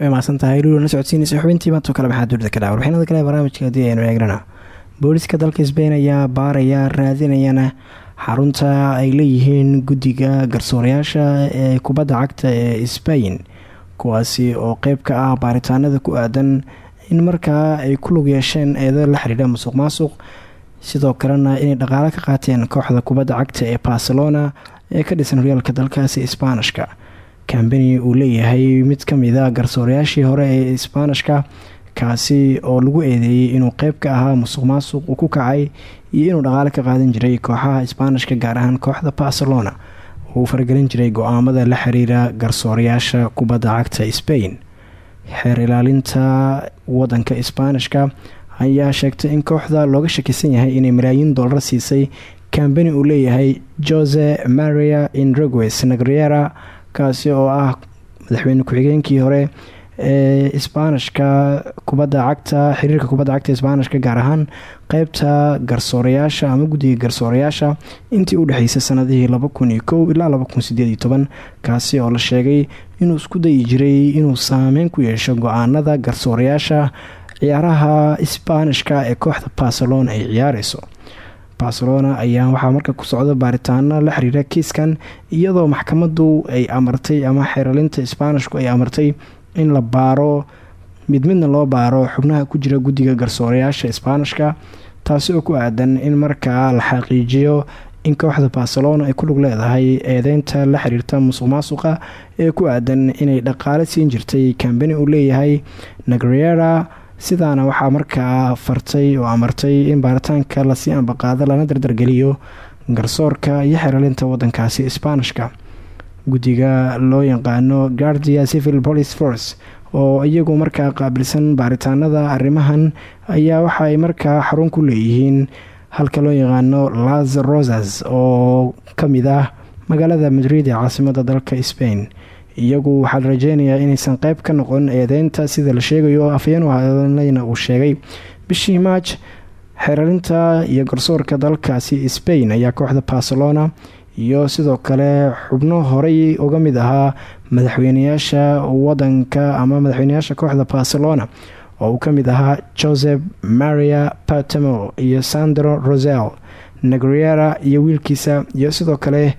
Way mahadsantahay socodsiinaysa xubintii maantoo kale maxaa dunida ka dhaca warbixinada kale barnaamijka haddii aynu eegnana. Booliska dalka sbain ayaa baaraya raadinayana xarunta ay leeyihiin guddiga garsoorayaasha ee kubadda cagta ee sbain kuwaasi oo qeyb ka ah baaritaanada ku aadan in markaa ay ku lug yeesheen eedo la xidhiidha musuq maasuq sidoo kalena inay dhaqaalo ka qaateen kooxda kubadda cagta ee barcelona ee ka dhisan horyaalka dalkaasi isbaanishka. Kambani uu leeyahay mid ka mida garsoorayaashii hore ee isbaanishka kaasi oo lagu eedeeyey inuu qeyb ka ahaa musuq maasuq uu ku kacay iyo inuu dhaqaale ka qaadan jiray kooxaha isbaanishka gaar ahaan kooxda barcelona. Uu faragelin jiray go'aamada la xiriira garsoorayaasha kubadda cagta spain. Xeer ilaalinta wadanka isbaanishka ayaa sheegtay in kooxda looga shakisan yahay inay malaayiin dollar siisay kambani uu leeyahay jose maria indregues nagriera kaasi oo ah madaxweyne ku-xigeenkii hore isbaanishka kubadda cagta xiriirka kubadda cagta isbaanishka gaar ahaan qeybta garsoorayaasha ama guddiga garsoorayaasha intii u dhexeysay sanadihii ilaa kaasi oo la sheegay inuu isku dayi jiray inuu saameyn ku yeesho go'aanada garsoorayaasha ciyaaraha isbaanishka ee kooxda barcelona ay ciyaareyso barcelona ayaa waxaa marka ku socda baaritaano la xiriira kiiskan iyadoo maxkamadu ay amartay ama xeeralinta isbaanishku ay amartay in la baaro mid midna loo baaro xubnaha ku jira guddiga garsoorayaasha isbaanishka taasi oo ku aadan in markaa la xaqiijiyo in kooxda barcelona ay ku lug leedahay eedeynta la xiriirta musuq maasuqa ee ku aadan inay dhaqaale siin jirtay kambani uu leeyahay nagriera sidaana waxaa markaa fartay oo amartay in baaritaanka la sii ambaqaado lana dardargeliyo garsoorka iyo xeeralinta wadankaasi isbaanishka guddiga loo yaqaano guardia civil police force oo iyagu markaa qaabilsan baaritaanada arrimahan ayaa waxa ay markaa xarun ku leeyihiin halka loo yaqaano las rosas oo ka mid ah magaalada madrid ee caasimada dalka spain. Iyagu waxaa la rajeynayaa inaysan qeyb ka noqon eedeynta sida la sheegayo oo afyeen u hadlayna uu sheegay. Bishii maaj xeeralinta iyo garsoorka dalkaasi spain ayaa kooxda barcelona iyo sidoo kale xubno horey uga mid ahaa madaxweyneyaasha wadanka ama madaxweyneyaasha kooxda barcelona oo ka mid ahaa josep maria patamo iyo sandro rosel nagriera iyo wiilkiisa iyo sidoo kale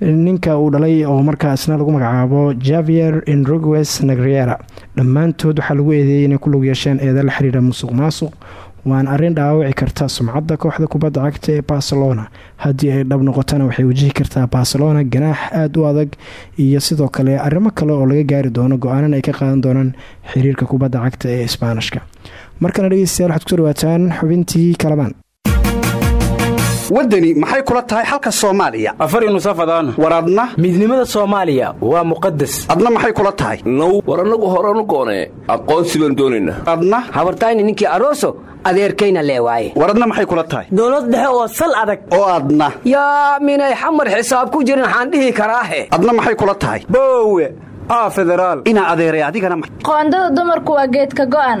ninka uu dhalay oo markaasna lagu magacaabo javier enrogues nagriera dhammaantood waxaa lagu eedeeyay inay ku lug yeesheen eeda la xiriira musuq maasuq waana arrin dhaawaci karta sumcadda kooxda kubadda cagta ee barcelona. Haddii ay dhab noqotana waxay wajihi kartaa barcelona ganaax aada u adag iyo sidoo kale arrimo kale oo laga gaari doono go'aanan ay ka qaadan doonaan xiriirka kubadda cagta ee isbaanishka. Markana dhegeystayaal waxaad ku soo dhawaataan xubintii kalamaan waddani maxay kula tahay xalka soomaaliya? Afar nusafadaan war adna? Midnimada soomaaliya waa muqadas adna maxay kula tahay? Now war annagu horanu goonee aqoonsi baan doonaynaa adna? Habartayni ninkii aroso adeerkayna lee waaye. War adna maxay kula tahay? Dowlad dhexe oo sal adag. Oo adna. Yaa minay xamar xisaab ku jirin waxaan dhihi karaahe adna maxay kula tahay? Boowe aa federaal inaa adeeray adigana qoondada dumarku waa geedka go'an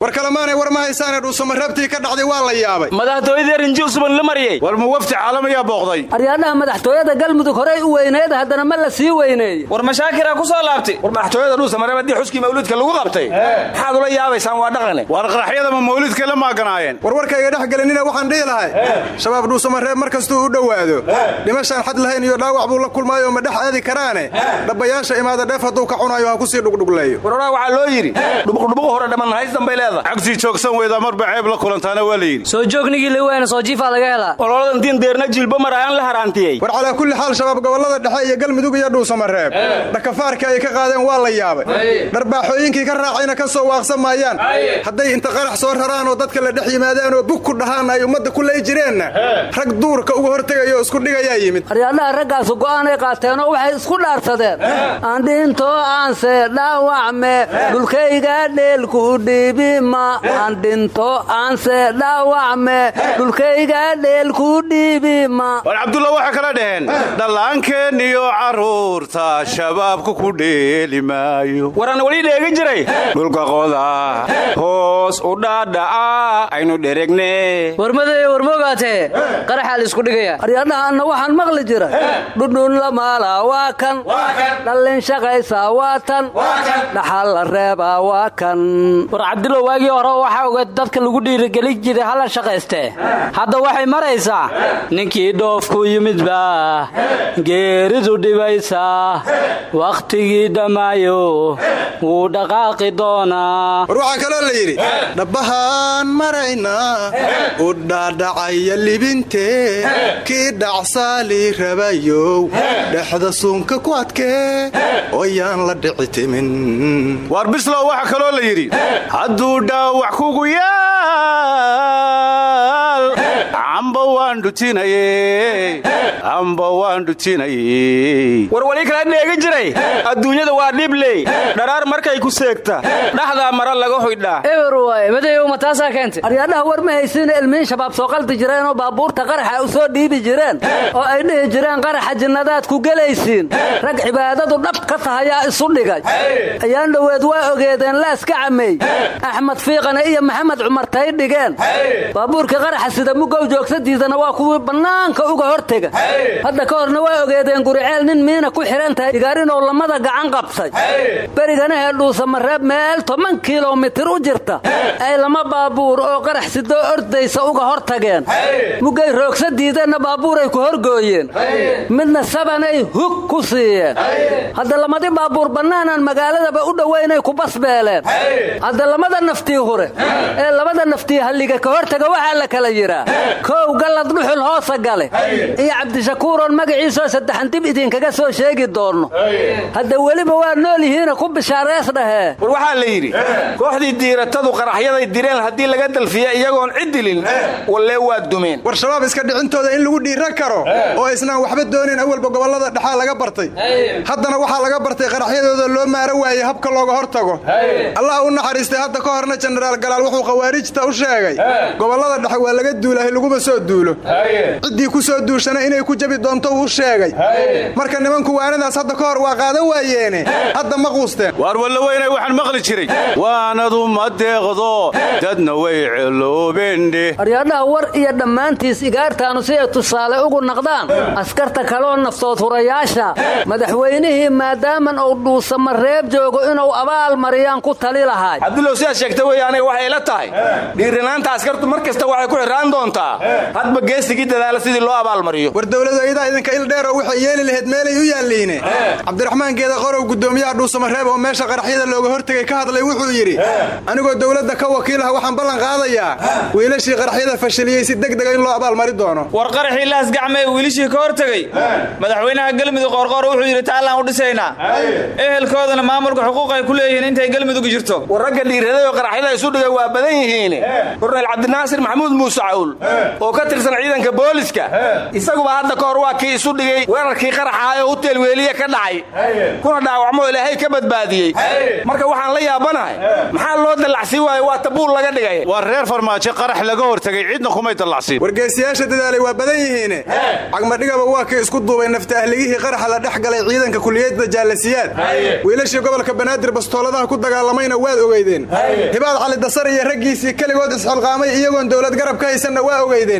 war kalemaanay war ma haysaane dhuusamareebtii ka dhacday waa la yaabay. Madaxtooyadii rinji usman la mariyey. War ma wafti caalamiyaa booqday. Aryaadhaha madaxtooyada galmudug horey u weyneed haddana ma la sii weyneeye war mashaakiraa ku soo laabtay. War madaxtooyada dhuusamareeb haddii xuskii mawliidka lagu qabtay? Maxaad ula yaabaysaan waa dhaqane. War qaraxyadama mawliidka la maaganaayeen war warkayga dhex gelinina waxaan dhihi lahay. Shabaab dhuusamareeb mar kastuu u dhowaado. Dhimashaan xad lahayn iyo dhaawac buu la kulmaayo ma dhex aadi karaane? Dhabbayaasha imaada dheef hadduu ka cunayo ha ku sii dhugdhugleeyo. War oraa waxaa loo yidhi dhubuqdhubuq hore dhamman haystan bay leedahay cagtii joogsan weydaa marba ceeb la kulantaana waa la yidhi soo joognigii liweyna soo jiifaa laga helaa. Ololadan diin deerna jilbo mar ayaan la haraantiyey. War calaa kulli xaal shabaab gobollada dhexe iyo galmudug iyo dhuusamareeb dhakafaarka ay ka qaadeen waa la yaabay. Dharbaaxooyinkii ka raacayna ka soo waaqsan maayaan. Hadday inta qarax soo raraan oo dadka la dhex yimaadaan oo bug ku dhahaan ay ummadda ku lay jireenna. Rag duurka uga hortegaya oo isku dhigayaa yimid. Aryaadhaha raggaasu go'aanay qaateenoo waxay isku dhaarsadeen. Aan dhintoo aanse dhaawacme dhulkayga dheelku dhiibi ma aan dhinto aanse dhaawacme dhulkayga dheel ku dhiibi ma. War cabdulla waxay kala dhaheen dhallaankeen iyo carruurta shabaabku ku dheeli maayo. Waraan weli dheegi jiray. Dhulka qoda hoos u dhaadhaca aynu dheregne warmadee warmogaatee qaraxaa la isku dhigaya. Aryadhahaanna waxaan maqli jiray. Dhudhun la maala waa kan. Dhallin shaqaysa waa tan. Dhaxal la reebaa waa kan waagii hore waxaa ogeed dadka lagu dhiirigelin jiray hala shaqaystee hadda waxay maraysaa ninkii dhoofku yimidba geeridu dhibaysaa wakhtigii dhammaayo wuu dhaqaaqi doonaa. War waxaa kaloo la yidhi dhabbahaan maraynaa u dhaadhacaya libintee kii dhacsaali rabayow dhexda suunka ku adkee oyaan la dhici timin. War bislow waxaa kaloo la yidhi dhaawac kugu yaal amba waan dhutinaye amba waan dhutinaye war wali kala dheegi jiray. Adduunyada waa dhibley dharaar markay ku seegta. Dhaxdaa mara laga hoydhaa eber waay. Madeeyow ma taasaa keentay? Aryadhaha war ma haysiina ilmiin shabaab soo qaldi jireenoo baabuurta qaraxa u soo dhiibi jireen oo ay dhihi jireen qaraxa jinnadaad ku gelaysiin. Rag cibaadadu dhab ka tahayaa isu dhigay. Ayaan dhoweed waa ogeedeen laaska cameey axmed fiiqane iyo maxamed cumar tay dhigeen. Baabuurkii qaraxa sida mugow joogsadiisana waa kuwii bannaanka uga hortega. Hadda ka horna waa ogeedeen guriceel nin miina ku xidhan tahay igaarinoo lamada gacan qabtay. Berigana heedhuusa mareeb meel toban kilomitir u jirta. Ay lama baabuur oo qarax sidoo ordaysa uga hor tageen mugay roogsa diideenna baabuuray ku horgooyeen. Midna sabanay hug ku siiyeen. Hadda lamadi baabuur bannaanaan magaaladaba u dhowaynay ku basbeeleen. Hadda lamada naftii hure ee labada naftii halliga ka hortaga waxaa la kala yidhaa kow gallad dhuxul hoosa gale. Iyo cabdishakuuroon magaciisoo saddexan dib idinkaga soo sheegi doonno hadda weliba waa nool yihiina ku bishaarees dhahee war waxaa la yidhi kooxdii diiratadu qaraxyaday direen haddii laga dalfiya iyagoon cid dilin wallee waa dumeen. War shabaab iska dhicintooda in lagu dhiira karo oo isnaan waxba doonin awalba gobollada dhexaa laga bartay. Haddana waxaa laga bartay qaraxyadooda loo maaro waayey habka looga hor tago allah u naxariistay hadda ka horna jenaraal galaal wuxuu khawaarijta u sheegay. Gobollada dhexe waa laga duulahay laguma soo duulo. Ciddii ku soo duushana inay ku jabi doonto uu sheegay. Marka nimanku waanadaas hadda ka hor waa qaadan waayeene. Hadda ma quusteen. Waar wallaweynay waxaan maqli jiray. Waanadu ma deeqdo dadna way celoobendhe aryadhaha war iyo dhammaantiis igaartaanu si ay tusaale ugu naqdaan. Askarta kaleoo naftood hurayaasha. Madaxweynihii maadaaman uu dhuusama reeb joogo inuu abaal mariyaan ku tali lahaay cabdulow sidaad sheegta wey aniga waxay la tahay. Dhiiranaanta askartu mar kasta waxay ku xirraan doontaa hadba geesigii dadaala sidii loo abaalmariyo? War dowladu iyadaa idinka ildheeroo waxay yeeli lahayd meelay u yaalliine. Cabdiraxmaan geeda qorow guddoomiyaha dhuusamareeb oo meesha qaraxyada looga hortegay ka hadlay wuxuu yidhi anigoo dowladda ka wakiilaha waxaan ballan qaadayaa wiilashii qaraxyada fashiliyey si degdega in loo abaalmari doono. War qaraxii laas gacmee wiilishii ka hortegey madaxweynaha galmudug qoorqoor wuxuu yidhi taallaan u dhisaynaa ehelkoodana maamulka xuquuq ay ku leeyihiin intay galmudug jirto. War ragga dhiiradayoo qaraxyada isu dhigay waa badan yihiin korneyl cabdinaasir maxamuud muuse cawl oo ka tirsan ciidanka booliska. Isaguba hadda ka hor waa kii isu dhigay weerarkii qaraxa ee hutel weeliye ka dhacay. Kuna dhaawacmo ilaahay ka badbaadiyey. Marka waxaan la yaabanahay maxaa loo dallacsiin waayo? Waa tabuul laga dhigay. Waa reer farmaajo qarax laga hortegay cidna kumay dallacsiin. Wargeesiyaasha dadaalay waa badan yihiine cagmadhigaba waa kii isku duubay nafta ahligihii qaraxa la dhex galay ciidanka kuliyadda jaalasiyaad. Wiilashii gobolka banaadir bastooladaha ku dagaalamayna waad ogeydeen. Hibaad cali dasar iyo raggiisii keligood isxilqaamay iyagoon dowlad garab ka haysanna waa ogeydeen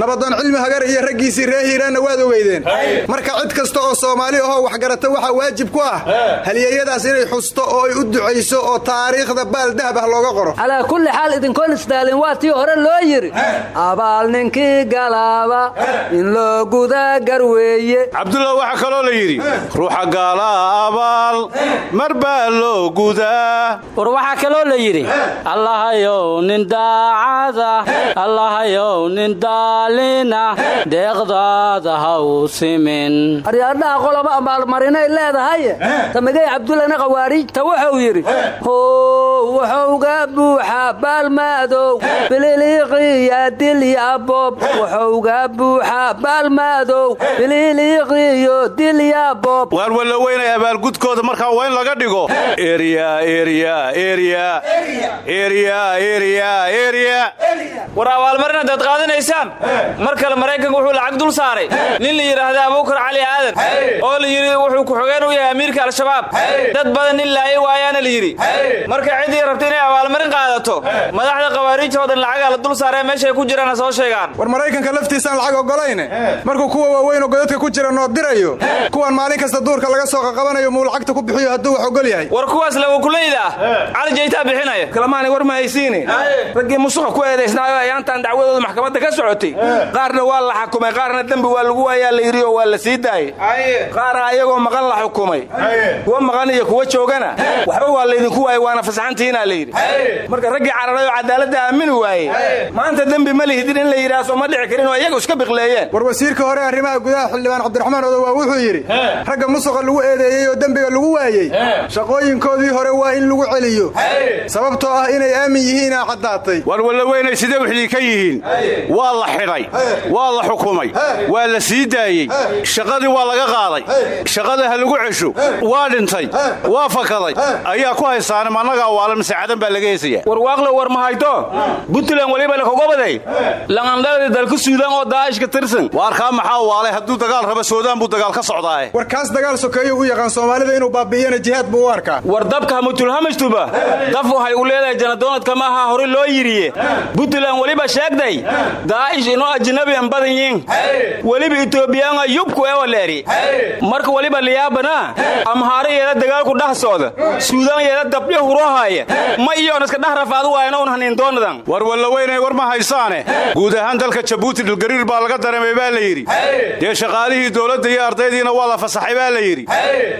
nabadoon cilmi hagar iyo raggiisii ree hiiraanna waad ogeydeen. Marka cid kasta oo soomaali ahoo waxgarata waxaa waajib ku ah. Halyeeyadaas inay xusto oo ay u ducayso oo taariikhda baal dahab ah looga qoro. Calaa kulli xaal idinkoon isdaalin waa tii hore loo yidhi abaal ninkii galaaba. In loo gudaa garweeye cabdullah waxaa kaloo la yidhi ruuxa gaalaa abaal mar baa loo gudaa war waxaa kaloo la yidhi allahayow nin daacada. Allahayow nin daalina deeqdaada ha u simin. Aryaadhaha qoloba abaalmarinay leedahay? Samigay cabdullana khawaariijta wuxuu yidhi how wuxuuga buuxa baalmaadow bililiiqiya dilyaboob wuxuuga buuxa baalmaadow bililiiqiyo dilyaboob waar walla weynay abaalgudkooda markaa waa in laga dhigo. Erya erya erya erya erya qaadanaysaan mar kale maraykanka wuxuu lacag dul saaray. Nin la yidhaahda abuukar cali aadan. Oo la yidhi wuxuu ku-xogeen u yahay amiirka al-shabaab. Dad badan nin laayay waayaana la yidhi. Marka ciddii rabta inay abaalmarin qaadato. Madaxda khawaariijta oo dhan lacagaa la dul saaree meeshay ku jiraan ha soo sheegaan. War maraykanka laftiisaan lacag ogolayne. Markuu kuwa waaweyn oo godadka ku jira noo dirayo kuwan maalin kasta duurka laga soo qaqabanayo muu lacagta ku bixiyo hadduu wax ogol yahay. War kuwaas lawakulayda ah cali jaytaa bixinaya. Kalamaani war ma haysiine raggii musuqa ku eedaysnaayo ayaantan dacwadooda maxkamadda ka socotay. Qaarna waa la xakumay qaarna dembi waa lagu waayaa la yidhi oo waa la sii daayey qaara ayagoo maqan la xukumay. Kuwa maqan iyo kuwa joogana. Waxba waa laydinku waayey waana fasaxantiinaa la yidhi. Marka raggii cararayoo cadaaladda aamini waayey maanta dembi ma lihidin in la yidhaah soo ma dhici karin oo iyagu iska biqleeyeen. War wasiirka hore arrimaha gudaha xildhibaan cabdiraxmaan odowaa wuxuu yidhi ragga musuqa lagu eedeeyey oo dembiga lagu waayey shaqooyinkoodii hore waa in lagu celiyo sababtoo ah inay aamin yihiinaa caddaatay. War walla weynay sidee wixdii ka yihiin waa la xidhay. Waa la xukumay. Waa la sii daayey. Shaqadii waa laga qaaday. Shaqada ha lagu cesho. Waa dhintay. Waa fakaday. Ayaa ku haystaane mannagaa waala mise cadan baa laga heesaya warwaaqle war ma hayto. Buntland weliba lakagobaday laqandhaladii dalka suudaan oo daa'ishka tirsan. Waarkaa maxaa waalay? Hadduu dagaal raba soodaan buu dagaal ka socdaaye war kaas dagaal sokeeyuu u yaqaan soomaalida inuu baabi'iyana jihaad buu u arkaa. War dabka hamutulhamashtuba daf waxay u leedahay janadoonadka maaha hore loo yiriye buntland weliba sheegday daa'ish inoo ajnabian badan yiin weliba etoobiyaanga yubku ewaleeri marka weliba liyaabana amhaara yeeda dagaalku dhah socda. Suudaan yeeda dabdhi hurohaaya ma iyoon iska dhah rafaadu waayna un haniindoonadan war walla weynay war ma haysaane. Guud ahaan dalka jabuuti dhulgariir baa laga dareemay baa la yidhi. Dee shaqaalihii dowladda iyo ardaydiina waa la fasaxay baa la yidhi.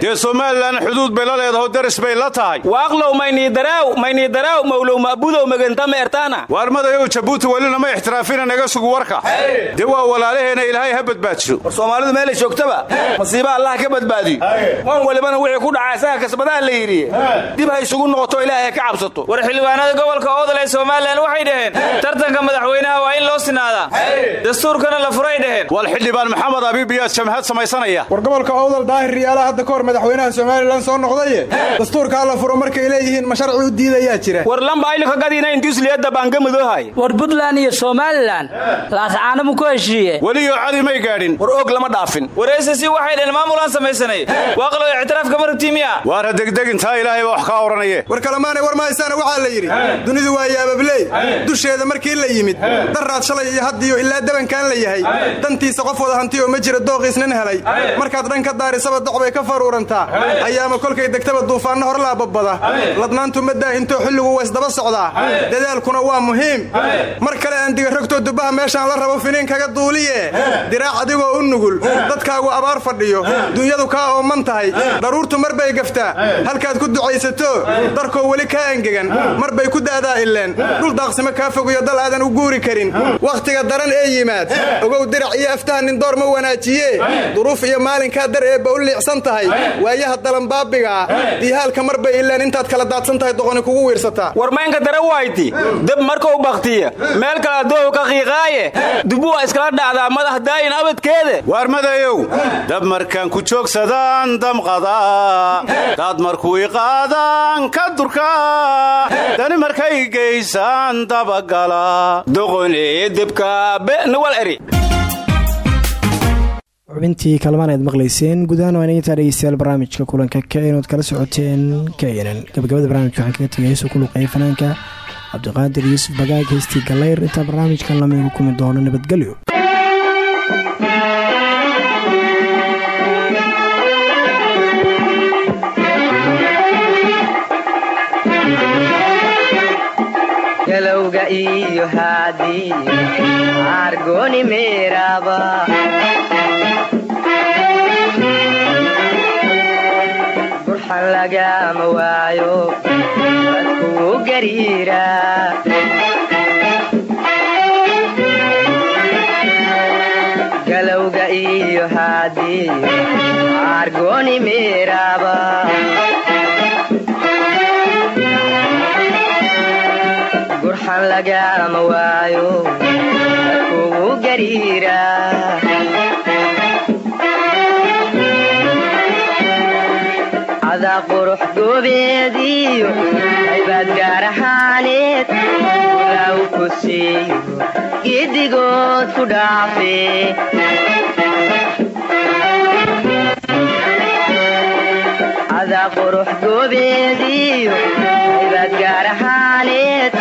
Dee somalilan xuduud bay la leedaho daris bay la tahay. Waaqlow mayniidaraaw mayniidaraaw mawlow maabudow magantama ertaana. Waarmadayow jabuuti welina ma ixtiraafina naga sugu warka. Dee waa walaalaheena ilaahay ha badbaadiso. War soomaalidu meelay joogtaba. Masiiba allah ka badbaadiyo wan walibana wixii ku dhaca isaga kasbadaha la yidhi. Dib ha isugu noqoto ilaahay ka cabsato. War xildhibaanada gobolka oodal ee somalilan waxay dhaheen tartanka madaxweynaha waa in loo sinaadaa dastuurkana la furay dhaheen. Wal xildhibaan maxamed abiib iyaad jamhad samaysanaya. War gobolka owdal daahir riyaala hadda ka hor madaxweynaha somalilan soo noqdaye dastuurkaa la furo markay leeyihiin ma sharci u diidayaa jira. War lamba aylu ka gadina intiisliyadda baangamadoohay war buntland iyo somalilan laascaanamu ku heshiiye weliyo cali may gaadhin. War og lama dhaafin. Wareysasi waxay dhaheen maamulaan samaysanay. Waaqlow ictiraafka marabtiimiya waara degdegintaa ilaahay baa wax kaa odhanaya war kalemaanay war mahaysaana waxaa la yidhi. Dunidu waa yaababley dusheeda markii la yimid daraad shalay iyo haddiyo ilaa dabankaan la yahay. Dantiisa qof wada hanti oo ma jira dooqiisnan helay. Markaad dhan ka daarisaba doc bay ka faruurantaa. Ayaama kolkay degtaba duufaanno horlaa babbada ladnaantu ma daahintoo xilligu waysdaba socdaa. Dadaalkuna waa muhiim. Mar kale aan digarrogtoo dubbaha meeshaan la rabo finiin kaga duuliye. Diraac adigoo u nugul. Dadkaagu abaar fadhiyo. Dunyadu kaa ooman tahay. Daruurtu mar bay gaftaa. Halkaad ku ducaysato darkoo weli kaa engegan. Mar bay ku da'daa ileen dhul daaqsimo kaa fogiyo dal aadan u guuri karin. Wakhtiga daran ee yimaad. Ogow dirac iyo aftaha nin door ma wanaajiye. Duruuf iyo maalinkaa dar eebba u liicsan tahay. Waayaha dalanbaabigaa diihaalka mar bay ileen intaad kala daadsan tahay doqoni kugu wiirsataa war maynka dare wayti dab markau baktiya meel kale adoohu ka qiiqaaye dubu waa iskala dhacdaa madax daayin abadkeede waar madayow? Dab markaan ku joogsadaan damqadaa daad markuu iqaadaan ka durkaa dani markay geysaan dabagala doqonee debka benawal eri. Xubintii kalmaan aad maqlayseen gudahaan waa inagintaa dhegeystayaal barnaamijka kulanka ka inood kala socoteen. Keenan gabagabada barnaamijka waxaan kaga tegay heesuu ku fanaanka cabdiqaadir yuusuf bagaag heystii gallayr intaa barnaamijkan lamigu kumi doono nabadgelyo. Galowga iyo haadiyo argoni meeraba waxaan lagama waayo dadkuu gariira galowga gurxan lagama waayo dadkuu gariira qurux goobeediyo aybaad gaar ahaaneed law ku siiyo giddigood ku dhaafe. Ada qurux goobeediyo aybaad gaar ahaaneed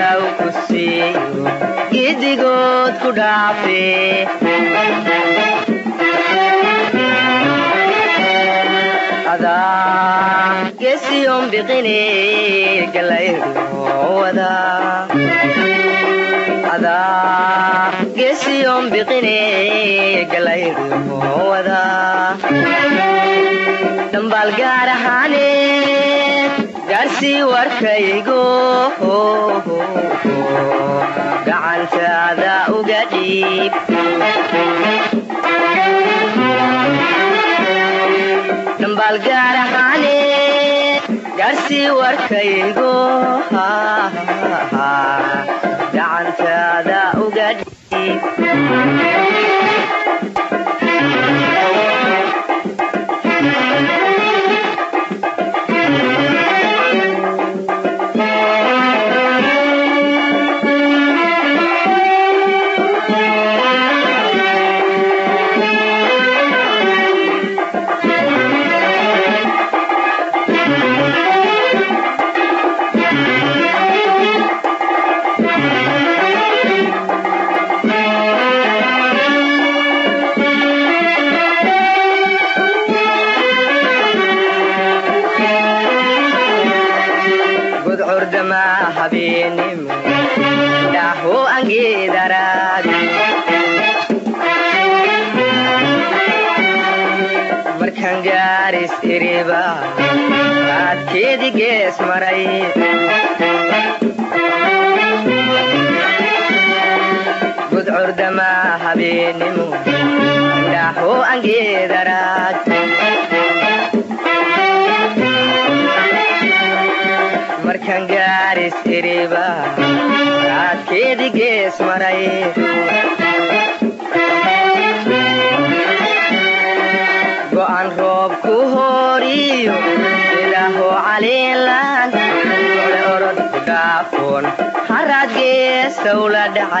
law ku siiyo giddigood ku dhaafe gesiyon biqine dhambaal gaar ahaaneed gaarsii warkaygo gacantaada uga dhiib dhambaal gaar ahaaneed gaarsii warkaygo gacantaada uga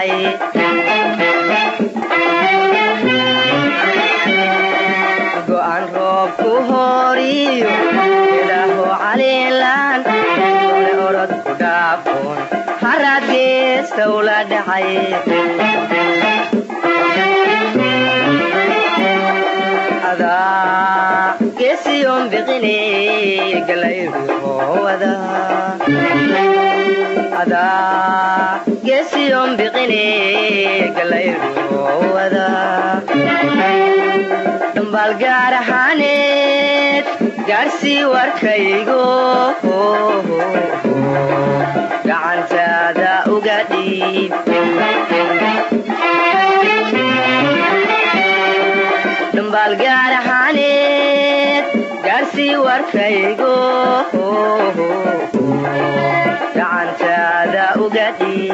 la dhacay go'an roob ku horiyo ilaaho caliilan ole orod ku dhaafoon haraad geestow la dhacay adaa gesiyon biqine galayruwada gesiyon biqine galayruwada dhambaal gaar ahaaneed gaarsii warkaygo gacantaada uga dhiib. Dhambaal gaar ahaaneed gaarsii warkaygo gacantaada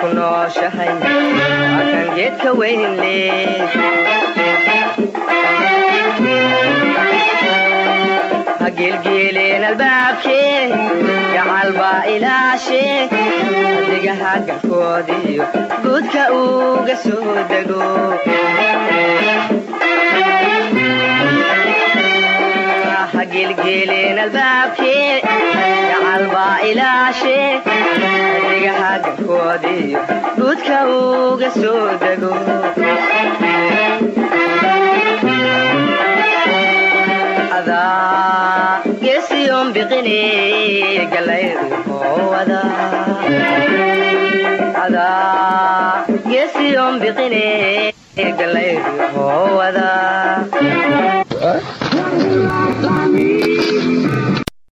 ku nooshahay waa kan geedka weyn leh hageelgeeleen albaabkee gacal baa ilaashee adigaha galkoodiyo guudka uga soo dego hageelgeeleen albaabkee gacal baa ilaashee adigaha galkoodiyo guudka uga soo dego adaa geesiyoon biqine galaydu hoowada adaa geesiyoon biqine galaydu hoowada